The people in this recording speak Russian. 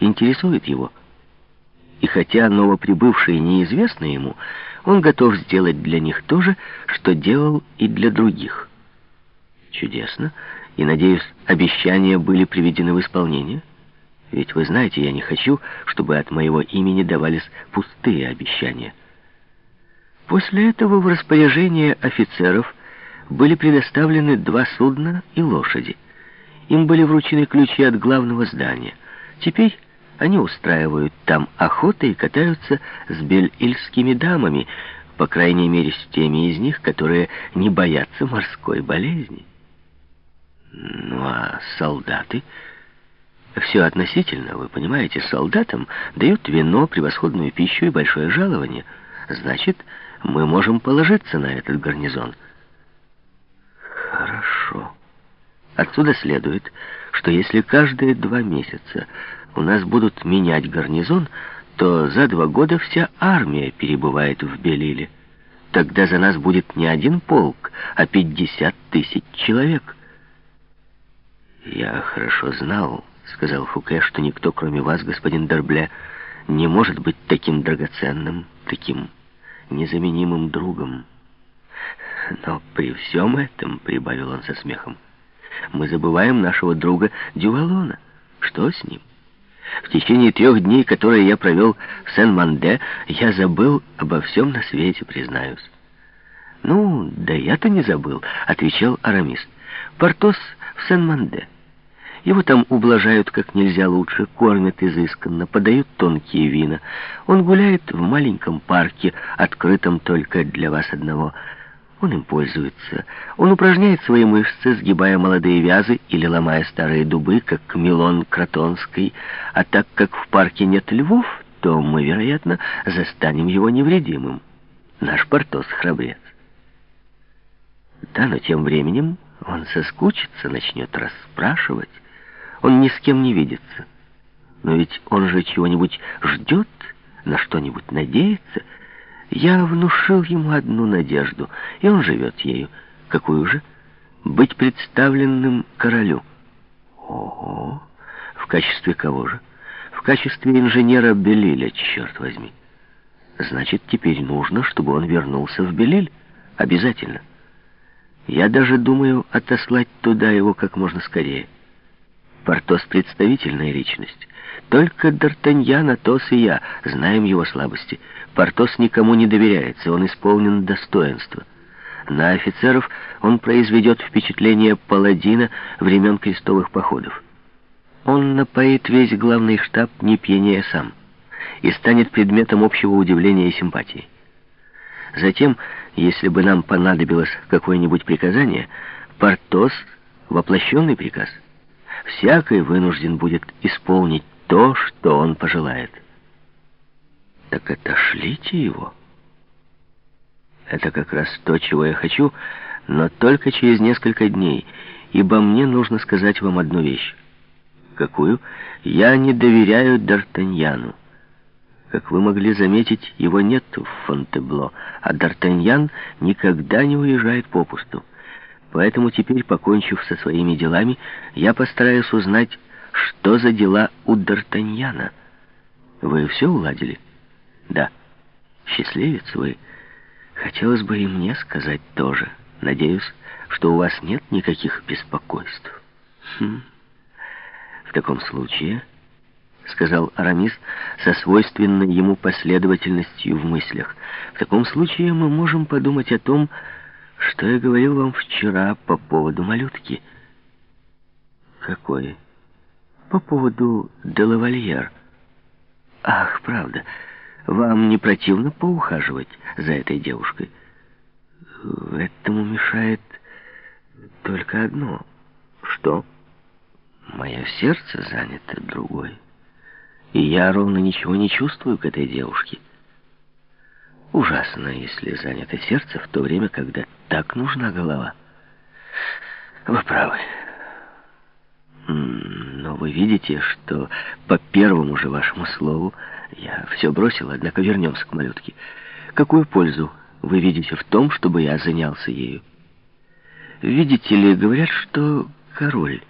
интересует его. И хотя новоприбывшие неизвестны ему, он готов сделать для них то же, что делал и для других. Чудесно. И, надеюсь, обещания были приведены в исполнение? Ведь вы знаете, я не хочу, чтобы от моего имени давались пустые обещания. После этого в распоряжение офицеров были предоставлены два судна и лошади. Им были вручены ключи от главного здания. Теперь они устраивают там охоты и катаются с бельильскими дамами, по крайней мере с теми из них, которые не боятся морской болезни. Ну а солдаты... Все относительно, вы понимаете, солдатам дают вино, превосходную пищу и большое жалование. Значит, мы можем положиться на этот гарнизон. Хорошо. Отсюда следует, что если каждые два месяца у нас будут менять гарнизон, то за два года вся армия перебывает в Белиле. Тогда за нас будет не один полк, а пятьдесят тысяч человек. Я хорошо знал, сказал Фуке, что никто, кроме вас, господин Дербле, не может быть таким драгоценным, таким незаменимым другом. Но при всем этом, прибавил он со смехом, мы забываем нашего друга Дювалона. Что с ним? В течение трех дней, которые я провел в Сен-Манде, я забыл обо всем на свете, признаюсь. «Ну, да я-то не забыл», — отвечал Арамис. «Портос в Сен-Манде». Его там ублажают как нельзя лучше, кормят изысканно, подают тонкие вина. Он гуляет в маленьком парке, открытом только для вас одного. Он им пользуется. Он упражняет свои мышцы, сгибая молодые вязы или ломая старые дубы, как Милон Кротонский. А так как в парке нет львов, то мы, вероятно, застанем его невредимым. Наш Портос храбрец. Да, но тем временем он соскучится, начнет расспрашивать. Он ни с кем не видится. Но ведь он же чего-нибудь ждет, на что-нибудь надеется. Я внушил ему одну надежду, и он живет ею. Какую же? Быть представленным королю. Ого! В качестве кого же? В качестве инженера Белиля, черт возьми. Значит, теперь нужно, чтобы он вернулся в Белиль. Обязательно. Я даже думаю отослать туда его как можно скорее. Портос — представительная личность. Только Д'Артаньян, Атос и я знаем его слабости. Портос никому не доверяется, он исполнен достоинства. На офицеров он произведет впечатление паладина времен крестовых походов. Он напоит весь главный штаб, не пьянее сам, и станет предметом общего удивления и симпатии. Затем, если бы нам понадобилось какое-нибудь приказание, Портос — воплощенный приказ — всякий вынужден будет исполнить то, что он пожелает. Так отошлите его. Это как раз то, чего я хочу, но только через несколько дней, ибо мне нужно сказать вам одну вещь. Какую? Я не доверяю Д'Артаньяну. Как вы могли заметить, его нет в Фонтебло, а Д'Артаньян никогда не уезжает попусту. Поэтому теперь, покончив со своими делами, я постараюсь узнать, что за дела у Д'Артаньяна. Вы все уладили? Да. Счастливец вы. Хотелось бы и мне сказать тоже. Надеюсь, что у вас нет никаких беспокойств. Хм. В таком случае, сказал Арамис со свойственной ему последовательностью в мыслях, в таком случае мы можем подумать о том, что я говорил вам вчера по поводу малютки. Какой? По поводу Делавальер. Ах, правда. Вам не противно поухаживать за этой девушкой? Этому мешает только одно. Что? Мое сердце занято другой. И я ровно ничего не чувствую к этой девушке. Ужасно, если занято сердце в то время, когда так нужна голова. Вы правы. Но вы видите, что по первому же вашему слову я все бросил, однако вернемся к малютке. Какую пользу вы видите в том, чтобы я занялся ею? Видите ли, говорят, что король